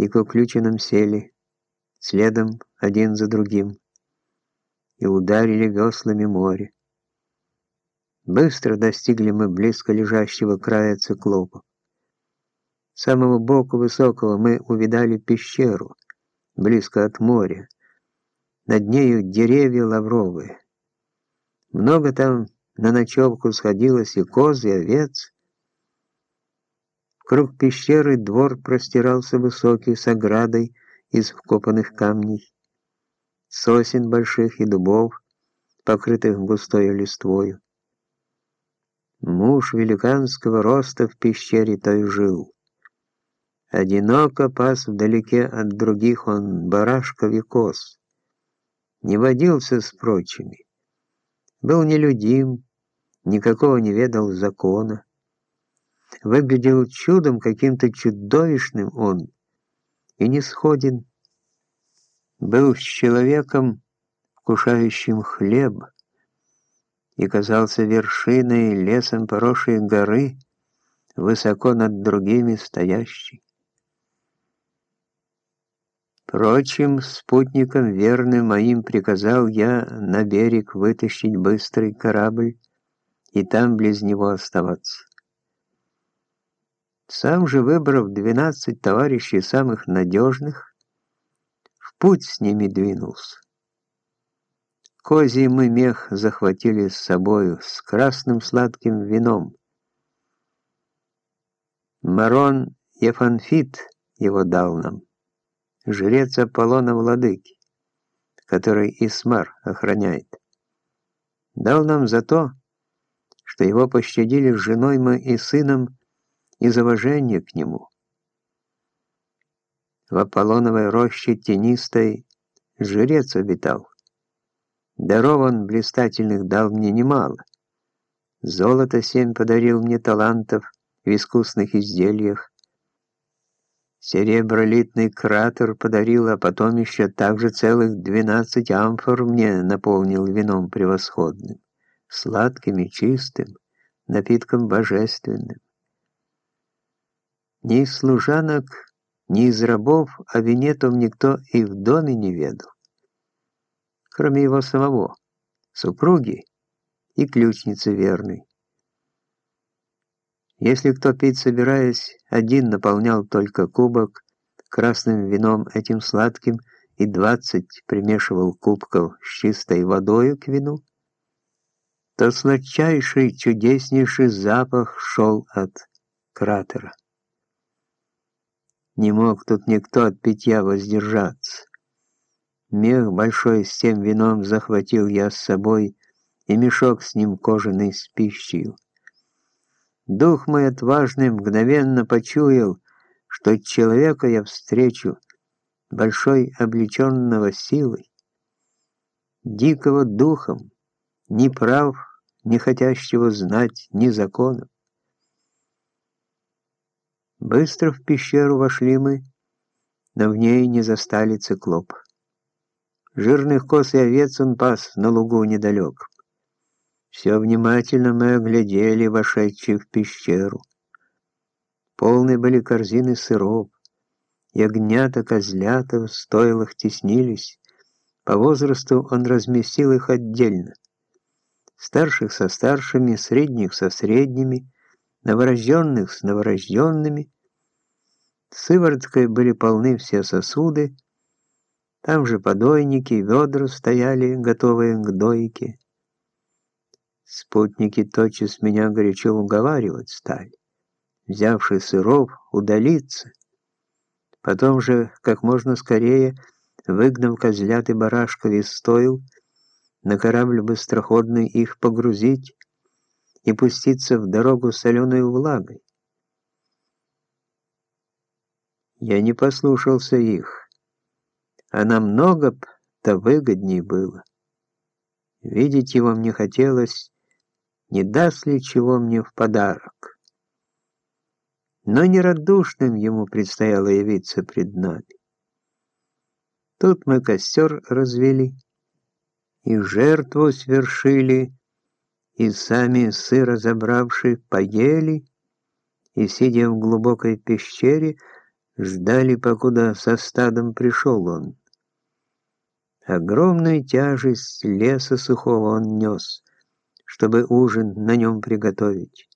и к уключенным сели, следом один за другим, и ударили веслами море. Быстро достигли мы близко лежащего края циклопа. С самого боку высокого мы увидали пещеру, близко от моря. Над нею деревья лавровые. Много там на ночевку сходилось и коз, и овец. Круг пещеры двор простирался высокий, с оградой из вкопанных камней, сосен больших и дубов, покрытых густой листвою. Муж великанского роста в пещере той жил. Одиноко пас вдалеке от других он барашков и коз. Не водился с прочими. Был нелюдим, никакого не ведал закона. Выглядел чудом каким-то чудовищным он и не сходен. Был с человеком, вкушающим хлеб, и казался вершиной лесом поросшей горы, высоко над другими стоящей. Прочим спутникам верным моим приказал я на берег вытащить быстрый корабль и там близ него оставаться. Сам же, выбрав двенадцать товарищей самых надежных, в путь с ними двинулся. Козий мы мех захватили с собою с красным сладким вином. Марон Ефанфит его дал нам жрец Аполлона Владыки, который Исмар охраняет. Дал нам за то, что его пощадили с женой мы и сыном из уважения к нему. В Аполлоновой роще тенистой жрец обитал. Даров он блистательных дал мне немало. Золото семь подарил мне талантов в искусных изделиях, Серебролитный кратер подарил, а потом еще также целых двенадцать амфор мне наполнил вином превосходным, сладким и чистым, напитком божественным. Ни из служанок, ни из рабов о вине том никто и в доме не ведал, кроме его самого, супруги и ключницы верной. Если кто пить собираясь, один наполнял только кубок красным вином этим сладким и двадцать примешивал кубков с чистой водою к вину, то сладчайший, чудеснейший запах шел от кратера. Не мог тут никто от питья воздержаться. Мех большой с тем вином захватил я с собой, и мешок с ним кожаный с пищей. Дух мой отважный мгновенно почуял, что человека я встречу, большой облеченного силой, дикого духом, ни прав, не хотящего знать ни законов. Быстро в пещеру вошли мы, но в ней не застали циклоп. Жирных коз и овец он пас на лугу недалек. Все внимательно мы оглядели вошедшие в пещеру. Полные были корзины сыров. Ягнята, козлята в стойлах теснились. По возрасту он разместил их отдельно. Старших со старшими, средних со средними, новорожденных с новорожденными. Сывороткой были полны все сосуды, там же подойники, ведра стояли, готовые к дойке. Спутники тотчас меня горячо уговаривать стали, взявши сыров, удалиться. Потом же, как можно скорее, выгнав козлят и барашков из стоил, на корабль быстроходный их погрузить и пуститься в дорогу соленой влагой. Я не послушался их, а намного б-то выгодней было. Видеть его мне хотелось не даст ли чего мне в подарок. Но нерадушным ему предстояло явиться пред нами. Тут мы костер развели, и жертву свершили, и сами сыро забравши поели, и, сидя в глубокой пещере, Ждали, покуда со стадом пришел он. Огромную тяжесть леса сухого он нес, чтобы ужин на нем приготовить.